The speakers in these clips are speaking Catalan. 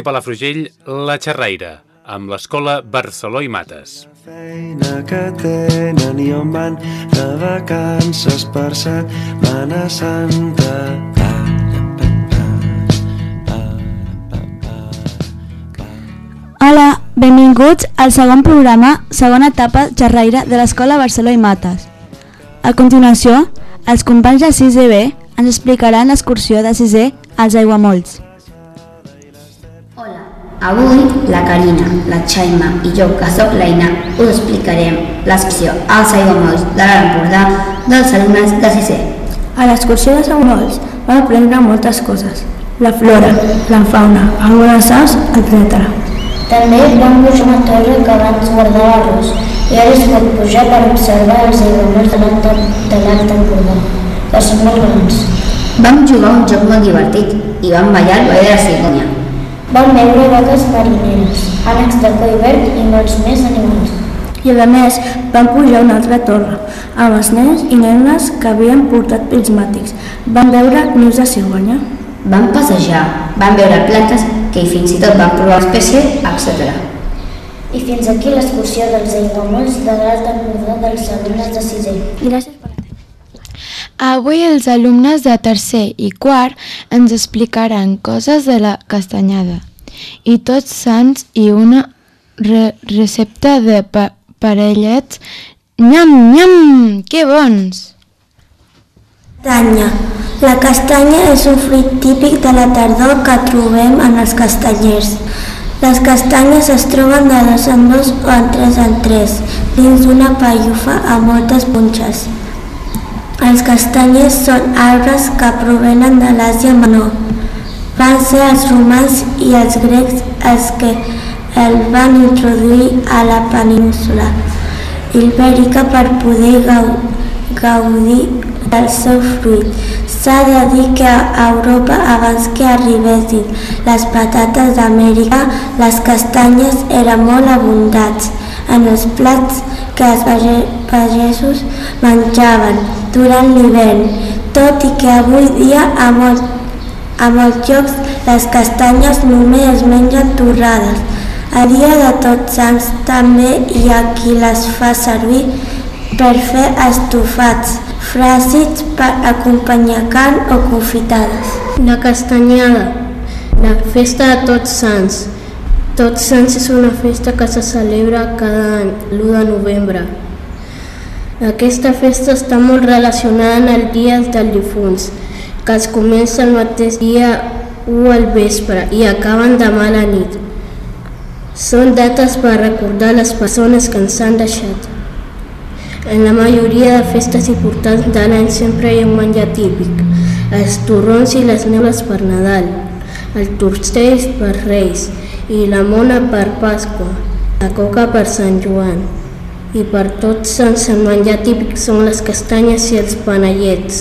Ràdio Palafrugell, La Xerraire, amb l'Escola Barceló i Mates. feina que tenen i on van de vacances per Setmana Santa. Hola, benvinguts al segon programa, segona etapa xerraire de l'Escola Barceló i Mates. A continuació, els companys de 6 B ens explicaran l'excursió de 6 als aiguamolls. Avui la Carina, la Xaima i jo, que sóc l'Eina, us explicarem l'excursió als aiguamolls de l'Alt Empordà dels alumnes de 6è. A l'excursió de Saunols vam aprendre moltes coses. La flora, la fauna, algunes aus, etc. També vam pujar una torre que abans guardava arròs i ara es pot pujar per observar els l'Alt de l'Alt Empordà, que són molt grans. Vam jugar un joc molt divertit i vam ballar el ball de la cigonya. Vam veure vaques marineres, ànecs de coll verd i molts més animals. I a més, vam pujar a una altra torre, amb els nens i nenes que havien portat prismàtics. Vam veure nius de cigonya. Vam passejar, vam veure plantes que fins i tot vam provar espècie, etc. I fins aquí l'excursió dels aiguamolls de l'Alt Empordà dels alumnes de 6è. Gràcies Avui els alumnes de tercer i quart ens explicaran coses de la castanyada i tots sants i una re recepta de pa parellets. Nyam, nyam, que bons! Castanya. La castanya és un fruit típic de la tardor que trobem en els castanyers. Les castanyes es troben de dos en dos o en tres en tres, dins d'una pallufa amb moltes punxes. Els castanyers són arbres que provenen de l'Àsia Menor. Van ser els romans i els grecs els que el van introduir a la península ibèrica per poder gau gaudir del seu fruit. S'ha de dir que a Europa, abans que arribessin les patates d'Amèrica, les castanyes eren molt abundants en els plats que els page- pagesos menjaven durant l'hivern, tot i que avui dia a, molt, a molts llocs les castanyes només es mengen torrades. A dia de tots sants també hi ha qui les fa servir per fer estofats, fràcids per acompanyar carn o confitades. La castanyada, la festa de Tots Sants. Tots Sants és una festa que se celebra cada any, l'1 de novembre. Aquesta festa està molt relacionada amb el dia dels difunts, que es comença el mateix dia 1 al vespre i acaben demà a la nit. Són dates per recordar les persones que ens han deixat. En la majoria de festes importants de l'any sempre hi ha un menjar típic, els torrons i les neules per Nadal, el tortell per Reis i la mona per Pasqua, la coca per Sant Joan. I per tots sants el menjar típic són les castanyes i els panellets.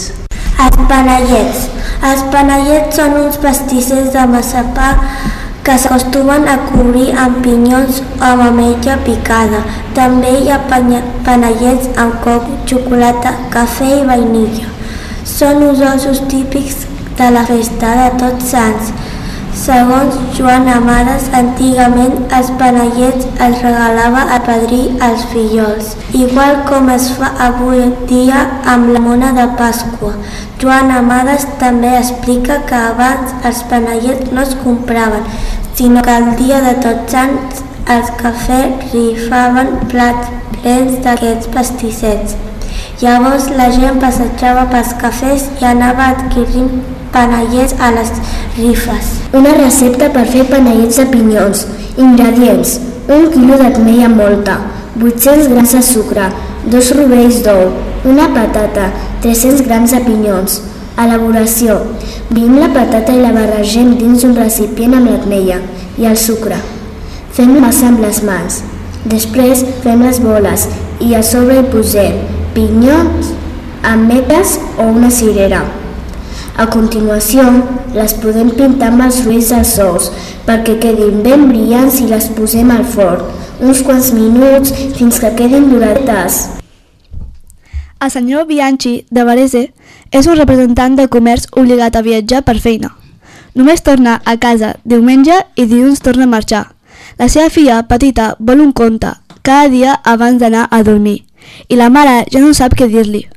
Els panellets. Els panellets són uns pastissers de massapà que s'acostumen a cobrir amb pinyons o amb ametlla picada. També hi ha panellets amb coco, xocolata, cafè i vainilla. Són uns ossos típics de la festa de Tots Sants. Segons Joan Amades, antigament els panellets els regalava el padrí als fillols, igual com es fa avui dia amb la mona de Pasqua. Joan Amades també explica que abans els panellets no es compraven, sinó que el dia de Tots Sants els cafès rifaven plats plens d'aquests pastissets. Llavors la gent passejava pels cafès i anava adquirint panellets a les rifes. Una recepta per fer panellets de pinyons. Ingredients. Un quilo d'ametlla molta, 800 grams de sucre, dos rovells d'ou, una patata, 300 grams de pinyons. Elaboració. Brim la patata i la barregem dins un recipient amb l'ametlla i el sucre. Fem massa amb les mans. Després fem les boles i a sobre hi posem pinyons, ametlles o una cirera. A continuació, les podem pintar amb els fruits dels ous perquè quedin ben brillants i les posem al forn uns quants minuts fins que quedin doradetes. El senyor Bianchi de Varese és un representant de comerç obligat a viatjar per feina. Només torna a casa diumenge i dilluns torna a marxar. La seva filla petita vol un conte cada dia abans d'anar a dormir i la mare ja no sap què dir-li.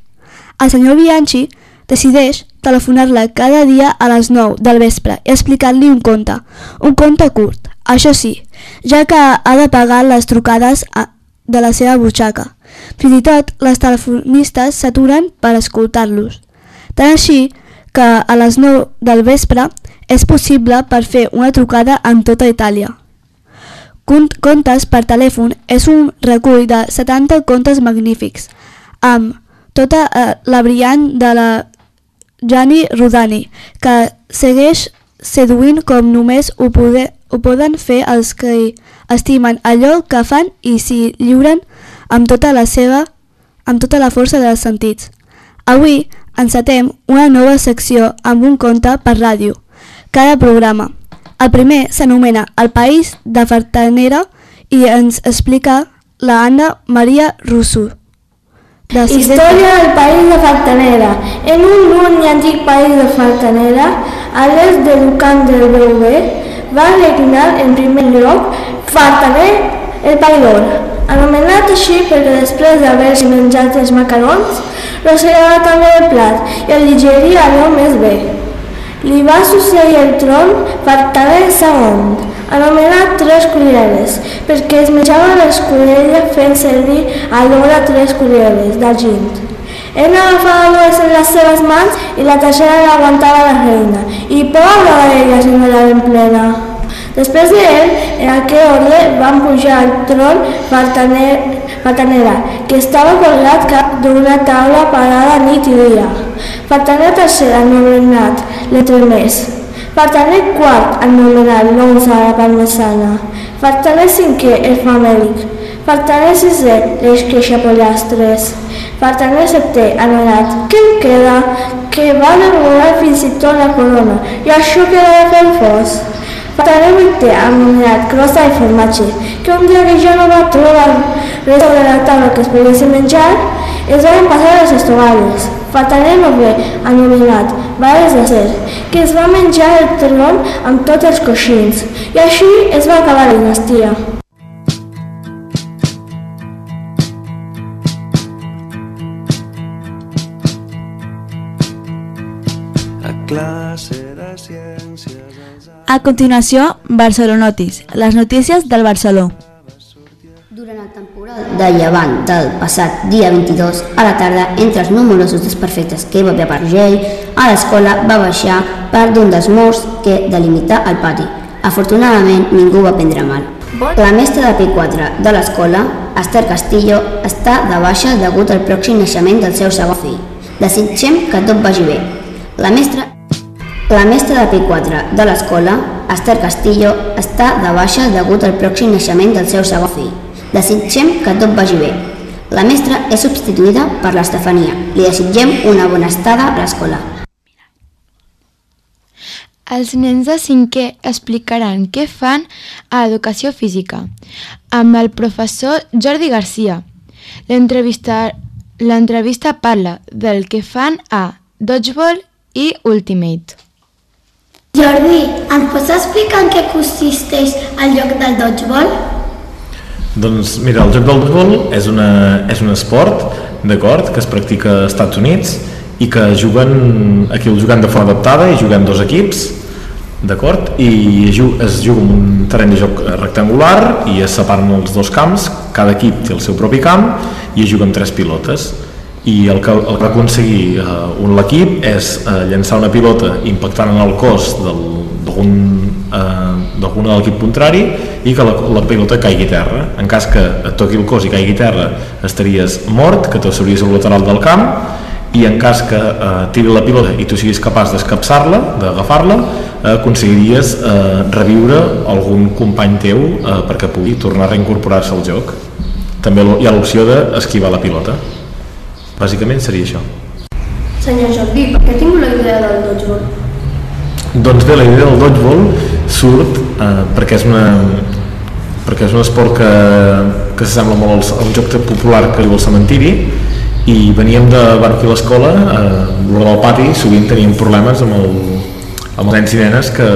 El senyor Bianchi decideix telefonar-la cada dia a les 9 del vespre i explicar-li un conte, un conte curt, això sí, ja que ha de pagar les trucades de la seva butxaca. Fins i tot, les telefonistes s'aturen per escoltar-los. Tant així que a les 9 del vespre és possible per fer una trucada en tota Itàlia. Cont- Contes per telèfon és un recull de 70 contes magnífics, amb tota eh, la brillant de la Gianni Rodani, que segueix seduint com només ho, pode, ho poden fer els que estimen allò que fan i s'hi lliuren amb tota la seva amb tota la força dels sentits. Avui encetem una nova secció amb un conte per ràdio, cada programa. El primer s'anomena El País de Fartanera i ens explica la Anna Maria Russo. De Història del país de Faltanera. En un lluny i antic país de Faltanera, a l'est de Lucan del Beuve, va regnar en primer lloc Fartaner el païdor, anomenat així perquè després d'haver-se menjat els macarons, rossegava també el plat i el digeria allò més bé. Li va succeir el tron Fartaner II, anomenat Tres Culleres, perquè es menjava l'escudella fent servir alhora tres culleres d'argent. Ell agafava dues en les seves mans i la tercera l'aguantava la reina, i pobra d'ella si no la ben plena. Després d'ell, en aquell ordre, van pujar al tron Fartaner, Fartanera, que estava colgat cap d'una taula parada nit i dia. Fartaner III, anomenat l'Entremès. Fartaner IV, anomenat l'Onze de la Parmesana. Fartaner V, el famèlic. Fartaner VI, l'Esqueixa Pollastres. Fartaner VII, anomenat Què em queda? Que va demorar fins i tot la corona, i això queda de fer fos. Fartaner VIII, anomenat Crosta i Formatge, que un dia que ja no va trobar res sobre la taula que es pogués menjar, es van passar les estovalles. Fartaner IX, anomenat Bares d'acer, que es va menjar el tron amb tots els coixins, i així es va acabar la dinastia. A classe de ciències A continuació, Barcelonotis, les notícies del Barceló. De llevant del passat dia 22 a la tarda, entre els numerosos desperfectes que hi va haver per gel, a l'escola va baixar part d'un dels murs que delimita el pati. Afortunadament, ningú va prendre mal. La mestra de P4 de l'escola, Esther Castillo, està de baixa degut al pròxim naixement del seu segon fill. Desitgem que tot vagi bé. La mestra la mestra de P4 de l'escola, Esther Castillo, està de baixa degut al pròxim naixement del seu segon fill. Desitgem que tot vagi bé. La mestra és substituïda per l'Estefania. Li desitgem una bona estada a l'escola. Els nens de cinquè explicaran què fan a Educació Física amb el professor Jordi Garcia. L'entrevista l'entrevista parla del que fan a Dodgeball i Ultimate. Jordi, ens pots explicar en què consisteix el joc del dodgeball? Doncs mira, el joc del futbol és, una, és un esport, d'acord, que es practica als Estats Units i que juguen, aquí el juguen de forma adaptada i juguen dos equips, d'acord, i es ju- es juga en un terreny de joc rectangular i es separen els dos camps, cada equip té el seu propi camp i es juga amb tres pilotes. I el que, el que va aconseguir eh, un l'equip és eh, llançar una pilota impactant en el cos del- eh, d'alguna de l'equip contrari i que la, la pilota caigui a terra. En cas que et toqui el cos i caigui a terra estaries mort, que t'asseuries al lateral del camp i en cas que eh, tiri la pilota i tu siguis capaç d'escapçar-la, d'agafar-la, eh, aconseguiries eh, reviure algun company teu eh, perquè pugui tornar a reincorporar-se al joc. També hi ha l'opció d'esquivar la pilota. Bàsicament seria això. Senyor Jordi, per què tinc la idea del dodgeball? Doncs bé, la idea del dodgeball surt eh, perquè és una perquè és un esport que, que s'assembla molt al, a un joc popular que diu el cementiri i veníem de bueno, aquí a l'escola eh, l'hora del pati sovint teníem problemes amb, el, amb els nens i nenes que,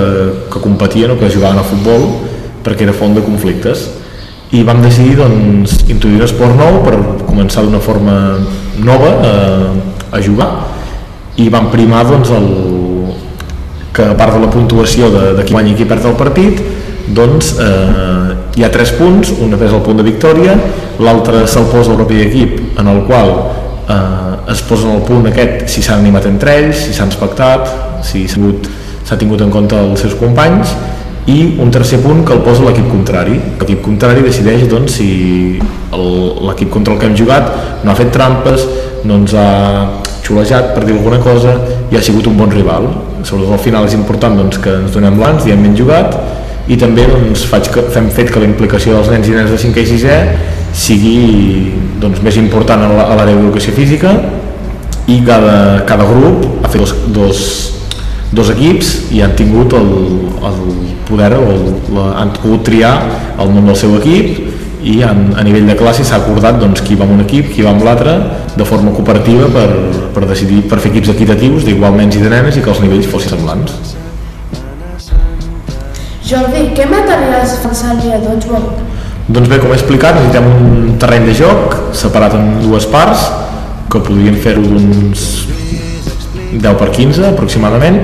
que competien o que jugaven a futbol perquè era font de conflictes. I vam decidir doncs, introduir un esport nou per començar d'una forma nova eh, a jugar. I vam primar doncs, el, que a part de la puntuació de, de qui guanya i qui perd el partit doncs eh, hi ha tres punts, un és el punt de victòria, l'altre se'l posa el propi equip en el qual eh, es posen el punt aquest si s'han animat entre ells, si s'han expectat, si s'ha tingut, tingut en compte els seus companys i un tercer punt que el posa l'equip contrari. L'equip contrari decideix doncs, si l'equip contra el que hem jugat no ha fet trampes, no ens ha xulejat per dir alguna cosa i ha sigut un bon rival. Sobretot al final és important doncs, que ens donem l'ans i hem ben jugat i també doncs, faig que, fem fet que la implicació dels nens i nenes de 5 i 6è sigui doncs, més important a l'àrea d'educació física i cada, cada grup ha fet dos, dos, dos equips i han tingut el, el poder o el, la, han pogut triar el nom del seu equip i en, a nivell de classe s'ha acordat doncs, qui va amb un equip, qui va amb l'altre de forma cooperativa per, per decidir per fer equips equitatius d'igualments i de nenes i que els nivells fossin semblants. Jordi, què materials fan servir a dodgeball? Doncs bé, com he explicat, necessitem un terreny de joc separat en dues parts, que podríem fer-ho d'uns 10 per 15 aproximadament,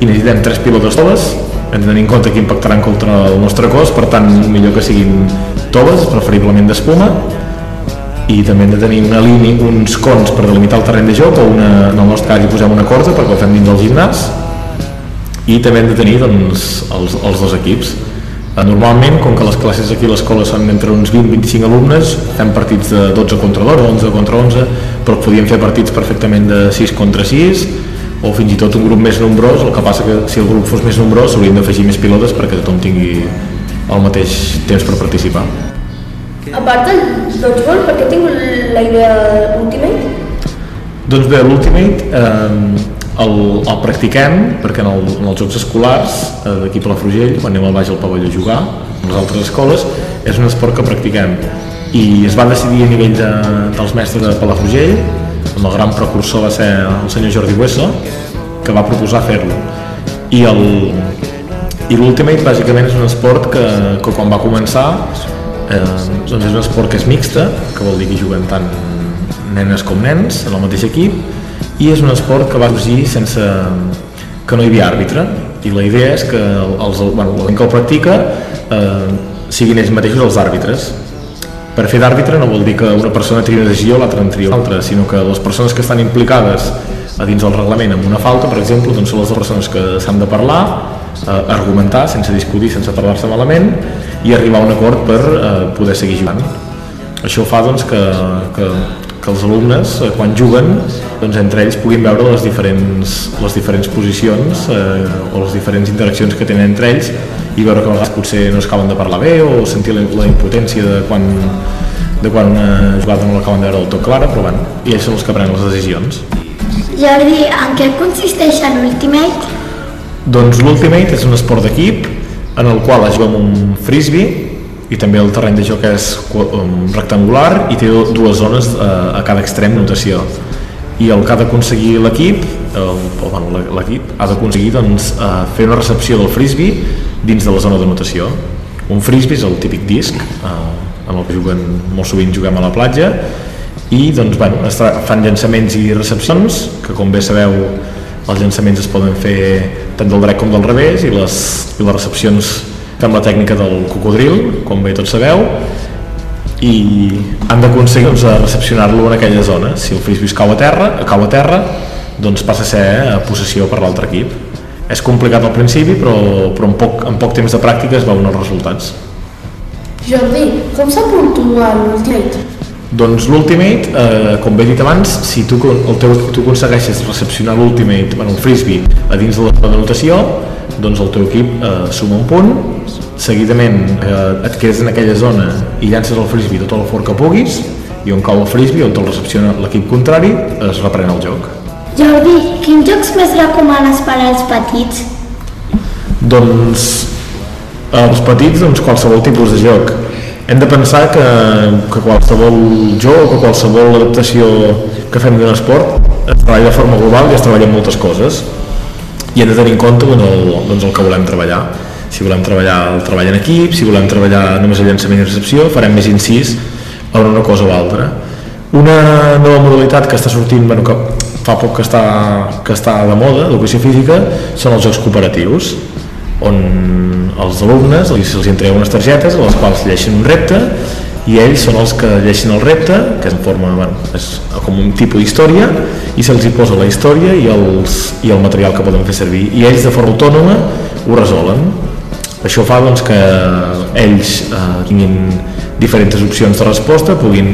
i necessitem tres pilotes toves, hem de tenir en compte que impactaran contra el nostre cos, per tant millor que siguin toves, preferiblement d'espuma, i també hem de tenir una línia, uns cons per delimitar el terreny de joc, o una, en el nostre cas hi posem una corda perquè ho fem dins del gimnàs, i també hem de tenir doncs, els, els dos equips. Eh, normalment, com que les classes aquí a l'escola són entre uns 20-25 alumnes, fem partits de 12 contra 12, 11 contra 11, però podíem fer partits perfectament de 6 contra 6, o fins i tot un grup més nombrós, el que passa que si el grup fos més nombrós s'haurien d'afegir més pilotes perquè tothom tingui el mateix temps per participar. A part del dodgeball, per què tinc la idea Ultimate? Doncs bé, l'Ultimate eh, el, el practiquem perquè en, el, en els jocs escolars eh, d'aquí a la Frugell, quan anem al baix al pavelló a jugar, en les altres escoles, és un esport que practiquem. I es va decidir a nivell de, dels mestres de Palafrugell on el gran precursor va ser el senyor Jordi Hueso que va proposar fer-lo. I el i l'Ultimate bàsicament és un esport que, que quan va començar eh, doncs és un esport que és mixta que vol dir que juguen tant nenes com nens en el mateix equip i és un esport que va sorgir sense que no hi havia àrbitre i la idea és que els, bueno, la gent que el practica eh, siguin ells mateixos els àrbitres per fer d'àrbitre no vol dir que una persona tria una decisió l'altra en tria una altra, sinó que les persones que estan implicades a dins del reglament amb una falta, per exemple, doncs són les persones que s'han de parlar, eh, argumentar sense discutir, sense parlar-se malament i arribar a un acord per eh, poder seguir jugant. Això fa doncs, que, que que els alumnes, eh, quan juguen, doncs entre ells puguin veure les diferents, les diferents posicions eh, o les diferents interaccions que tenen entre ells i veure que a vegades potser no es acaben de parlar bé o sentir la, la impotència de quan, de quan una jugada no l'acaben de veure del tot clara, però bueno, i ells són els que prenen les decisions. Jordi, en què consisteix l'Ultimate? Doncs l'Ultimate és un esport d'equip en el qual es juga amb un frisbee i també el terreny de joc és um, rectangular i té dues zones eh, a cada extrem notació i el que ha d'aconseguir l'equip bueno, l'equip ha d'aconseguir doncs, eh, fer una recepció del frisbee dins de la zona de notació un frisbee és el típic disc eh, en el que juguen, molt sovint juguem a la platja. I doncs, bueno, fan llançaments i recepcions que com bé sabeu els llançaments es poden fer tant del dret com del revés i les, i les recepcions fem la tècnica del cocodril, com bé tots sabeu, i han d'aconseguir doncs, recepcionar-lo en aquella zona. Si el frisbee cau a terra, cau a terra doncs passa a ser a possessió per l'altre equip. És complicat al principi, però, però en, poc, en poc temps de pràctica es veuen els resultats. Jordi, com s'ha puntuat l'Ultimate? Doncs l'Ultimate, eh, com bé dit abans, si tu, el teu, tu aconsegueixes recepcionar l'Ultimate, bueno, el frisbee, a dins de la notació, doncs el teu equip eh, suma un punt, seguidament eh, et quedes en aquella zona i llances el frisbee tot el fort que puguis i on cau el frisbee, on te'l recepciona l'equip contrari, es reprèn el joc. Jordi, quins jocs més recomanes per als petits? Doncs els petits, doncs qualsevol tipus de joc. Hem de pensar que, que qualsevol joc o qualsevol adaptació que fem d'un esport es treballa de forma global i es treballa en moltes coses i hem de tenir en compte doncs, el, doncs, el que volem treballar. Si volem treballar el treball en equip si volem treballar només el llançament i recepció farem més incís en una cosa o altra. Una nova modalitat que està sortint bueno, que fa poc que està, que està de moda d'educació física són els jocs cooperatius on els alumnes se'ls entrega unes targetes a les quals lleixen un repte i ells són els que llegeixen el repte, que en forma, bueno, és com un tipus d'història, i se'ls hi posa la història i, els, i el material que poden fer servir, i ells de forma autònoma ho resolen. Això fa doncs, que ells eh, tinguin diferents opcions de resposta, puguin,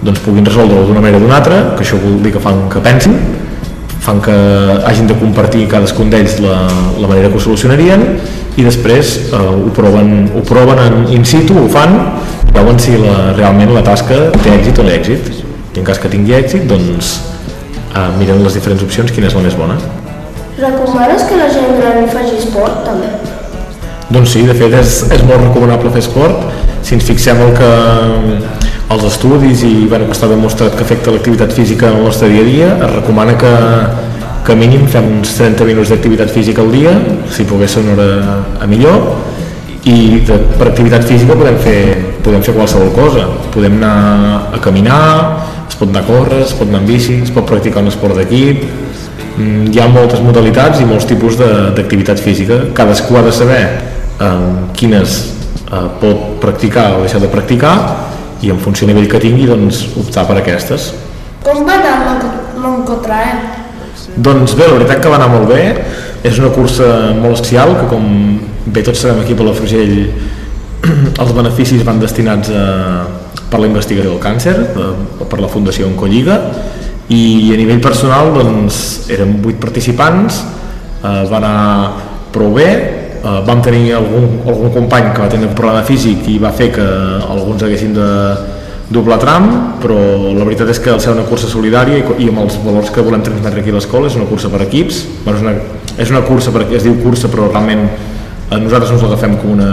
doncs, puguin resoldre-ho d'una manera o d'una altra, que això vol dir que fan que pensin, fan que hagin de compartir cadascun d'ells la, la manera que ho solucionarien i després eh, ho proven, ho proven en in situ, ho fan veuen si la, realment la tasca té èxit o no èxit i en cas que tingui èxit doncs eh, miren les diferents opcions quina és la més bona. Recomanes que la gent gran faci esport també? doncs sí, de fet és, és molt recomanable fer esport. Si ens fixem el que els estudis i bueno, que està demostrat que afecta l'activitat física en el nostre dia a dia es recomana que, que mínim fem uns 30 minuts d'activitat física al dia si pogués ser una hora a millor i de, per activitat física podem fer, podem fer qualsevol cosa. Podem anar a caminar es pot anar a córrer, es pot anar amb bici es pot practicar un esport d'equip. Mm, hi ha moltes modalitats i molts tipus d'activitat física. Cadascú ha de saber eh, quines eh, pot practicar o deixar de practicar i en funció del nivell que tingui doncs optar per aquestes. Com va anar el Moncotraem? Doncs bé, la veritat que va anar molt bé. És una cursa molt especial que com bé tots sabem aquí a Palafrugell els beneficis van destinats a, per la investigació del càncer per la Fundació Oncolliga i a nivell personal doncs érem vuit participants eh, va anar prou bé. Eh, vam tenir algun, algun company que va tenir un problema físic i va fer que alguns haguessin de doble tram, però la veritat és que al ser una cursa solidària i, i amb els valors que volem transmetre aquí a l'escola és una cursa per equips, bueno, és, una, és una cursa perquè es diu cursa però realment eh, nosaltres no ens l'agafem com, una,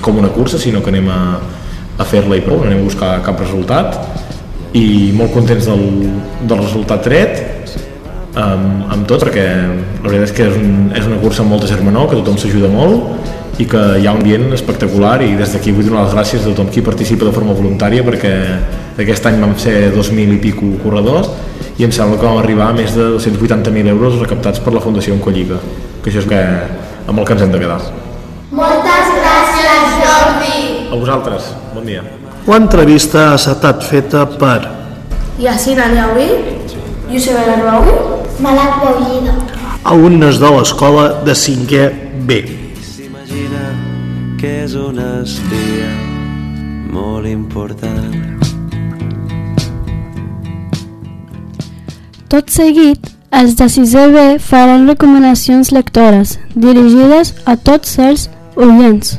com una cursa sinó que anem a, a fer-la i prou, no anem a buscar cap resultat. I molt contents del, del resultat tret amb, amb tot perquè la veritat és que és, un, és una cursa amb molta germanor que tothom s'ajuda molt i que hi ha un ambient espectacular i des d'aquí vull donar les gràcies a tothom qui participa de forma voluntària perquè aquest any vam ser 2.000 i pico corredors i em sembla que vam arribar a més de 280.000 euros recaptats per la Fundació Oncolliga que això és que, amb el que ens hem de quedar Moltes gràcies, Jordi! A vosaltres, bon dia. L'entrevista ha estat feta per Yacine Aliaui, Josep Arbaui, Malak Bollida. alumnes de l'escola de 5è B. S'imagina que és un espia molt important. Tot seguit, els de 6è B faran recomanacions lectores dirigides a tots els oients.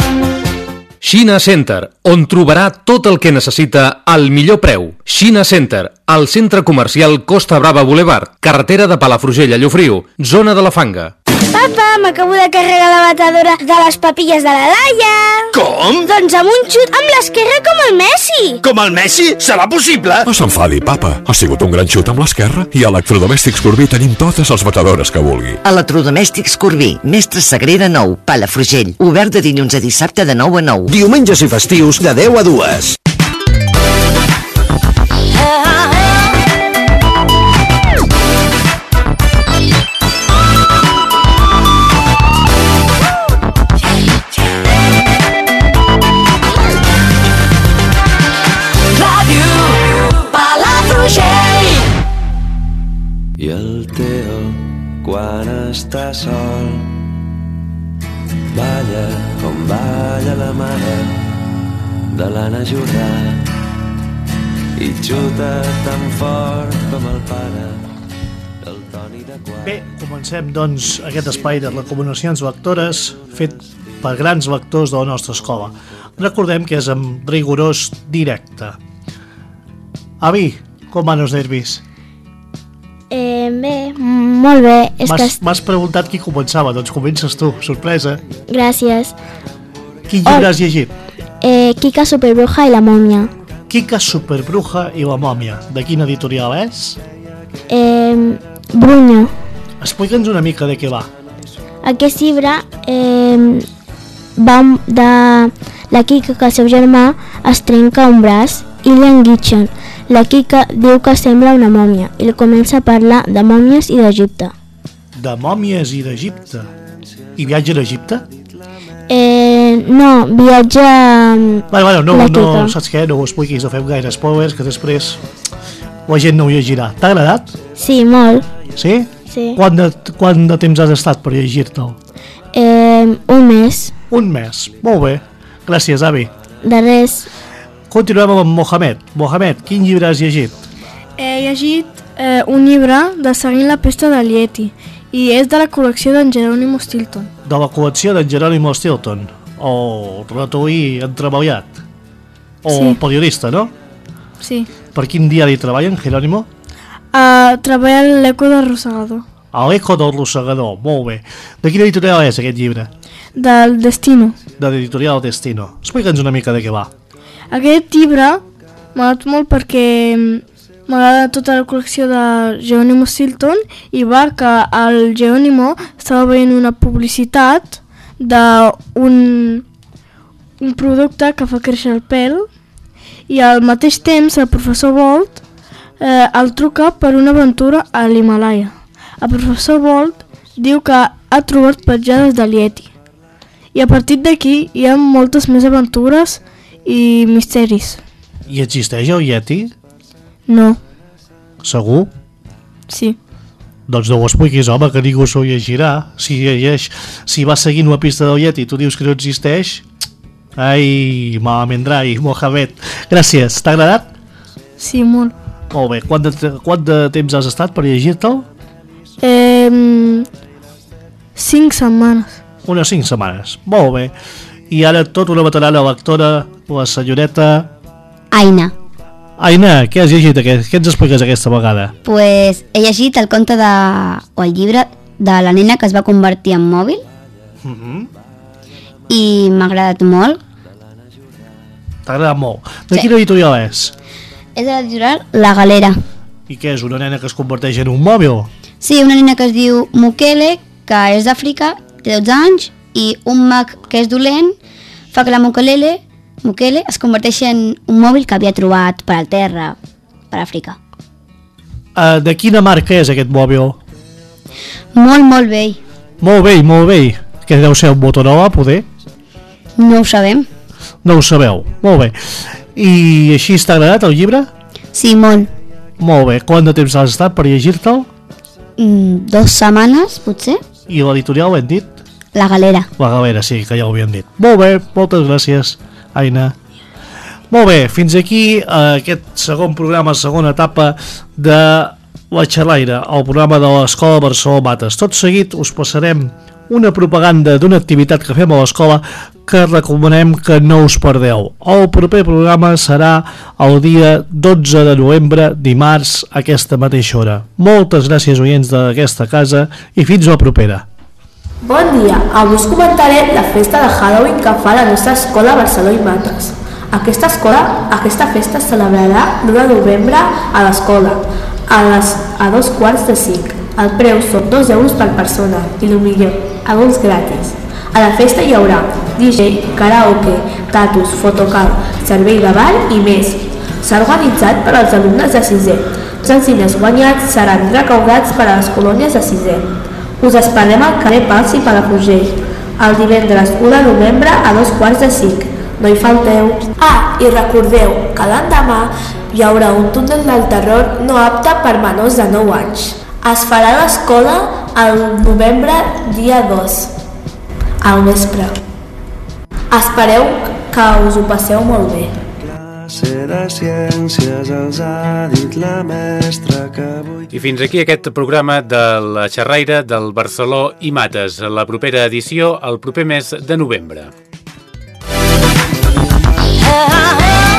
Xina Center, on trobarà tot el que necessita al millor preu. Xina Center, al centre comercial Costa Brava Boulevard, carretera de Palafrugell a Llofriu, zona de la Fanga. Papa, m'acabo de carregar la batedora de les papilles de la Laia. Com? Doncs amb un xut amb l'esquerra com el Messi. Com el Messi? Serà possible? No s'enfadi, papa. Ha sigut un gran xut amb l'esquerra i a Electrodomèstics Corbí tenim totes les batedores que vulgui. Electrodomèstics Corbí, Mestre Sagrera 9, Palafrugell. Obert de dilluns a dissabte de 9 a 9. Diumenges i festius de 10 a 2. I el Teo, quan està sol, balla com balla la mare de l'Anna Jordà i xuta tan fort com el pare del Toni de Quart. Bé, comencem doncs aquest espai de recomanacions lectores fet per grans lectors de la nostra escola. Recordem que és amb rigorós directe. Avi, com van els nervis? Eh, bé, molt bé. És que... M'has m'has preguntat qui començava, doncs comences tu, sorpresa. Gràcies. Quin llibre has llegit? Eh, Kika Superbruja i la mòmia. Kika Superbruja i la mòmia. De quina editorial és? Eh, Bruño. Explica'ns una mica de què va. Aquest llibre eh, va de la Kika que el seu germà es trenca un braç i l'enguitxen. La Kika diu que sembla una mòmia i li comença a parlar de mòmies i d'Egipte. De mòmies i d'Egipte. I viatge a l'Egipte? Eh, no, viatja... Bueno, bueno, no, no, saps què? No ho expliquis, no fem gaire spoilers, que després la gent no ho llegirà. T'ha agradat? Sí, molt. Sí? Sí. Quant de, quant de temps has estat per llegir-te'l? Eh, un mes. Un mes. Molt bé. Gràcies, avi. De res. Continuem amb Mohamed. Mohamed, quin llibre has llegit? He llegit eh, un llibre de Seguint la pesta de Lieti i és de la col·lecció d'en Jerónimo Stilton. De la col·lecció d'en Jerónimo Stilton. O ratolí entreballat. O Sí. periodista, no? Sí. Per quin diari treballa en Jerónimo? Uh, treballa a l'Eco de Rosegador, A l'Eco del Rosegador. Molt bé. De quina editorial és aquest llibre? del Destino. De l'editorial Destino. Explica'ns una mica de què va. Aquest llibre m'ha agradat molt perquè mm, m'agrada tota la col·lecció de Jerónimo Stilton i va que el Jerónimo estava veient una publicitat d'un un producte que fa créixer el pèl i al mateix temps el professor Bolt eh, el truca per una aventura a l'Himalaya. El professor Bolt diu que ha trobat petjades de Lieti i a partir d'aquí hi ha moltes més aventures i misteris. I existeix el Yeti? No, Segur? sí. Doncs no ho expliquis, home, que ningú s'ho llegirà. Si llegeix, si va seguint la pista del Yeti i tu dius que no existeix... Ai, malament drai, Mohamed. Gràcies, t'ha agradat? Sí, molt. Molt bé, quant de, quant de temps has estat per llegir-te'l? Eh, cinc setmanes. Unes 5 setmanes. Molt bé. I ara tot una veterana lectora, la senyoreta... Aina. Aina, què has llegit? Aquest? Què ens expliques aquesta vegada? Pues he llegit el conte de... o el llibre de la nena que es va convertir en mòbil Mm -hmm. i m'ha agradat molt. T'ha agradat molt. De Sí. quina editorial és? És de l'editorial La Galera. I què és, una nena que es converteix en un mòbil? Sí, una nena que es diu Mukele, que és d'Àfrica, té 12 anys, i un mag que és dolent fa que la Mukelele, Mukele es converteixi en un mòbil que havia trobat per al terra, per Àfrica. Uh, de quina marca és aquest mòbil? Molt, molt vell. Molt bé, molt bé. Que deu ser un Motorola, poder? No ho sabem. No ho sabeu. Molt bé. I així t'ha agradat el llibre? Sí, molt. Molt bé. Quant de temps has estat per llegir-te'l? Mm, dos setmanes, potser? I l'editorial ho hem dit? La Galera. La Galera, sí, que ja ho havíem dit. Molt bé, moltes gràcies, Aina. Molt bé, fins aquí eh, aquest segon programa, segona etapa de La Xerraire, el programa de l'Escola Barcelona Mates. Tot seguit us passarem una propaganda d'una activitat que fem a l'escola que recomanem que no us perdeu. El proper programa serà el dia 12 de novembre, dimarts, a aquesta mateixa hora. Moltes gràcies, oients d'aquesta casa, i fins la propera. Bon dia, avui us comentaré la festa de Halloween que fa la nostra escola Barcelona i Mates. Aquesta escola, aquesta festa es celebrarà l'1 de novembre a l'escola, a, les, a dos quarts de cinc. El preu són 2 euros per persona i el millor, adults gratis. A la festa hi haurà DJ, karaoke, tatus, fotocal, servei de ball i més. S'ha organitzat per als alumnes de 6è. Els diners guanyats seran recaudats per a les colònies de 6è. Us esperem al carrer Pals i Palafrugell, el divendres 1 de novembre a dos quarts de cinc. No hi falteu. Ah, i recordeu que l'endemà hi haurà un túnel del terror no apte per menors de 9 anys. Es farà l'escola el novembre dia 2, al vespre. Espereu que us ho passeu molt bé. De ciències els ha dit la mestra que avui... I fins aquí aquest programa de la xerraire del Barceló i Mates. La propera edició el proper mes de novembre. Ah, ah, ah.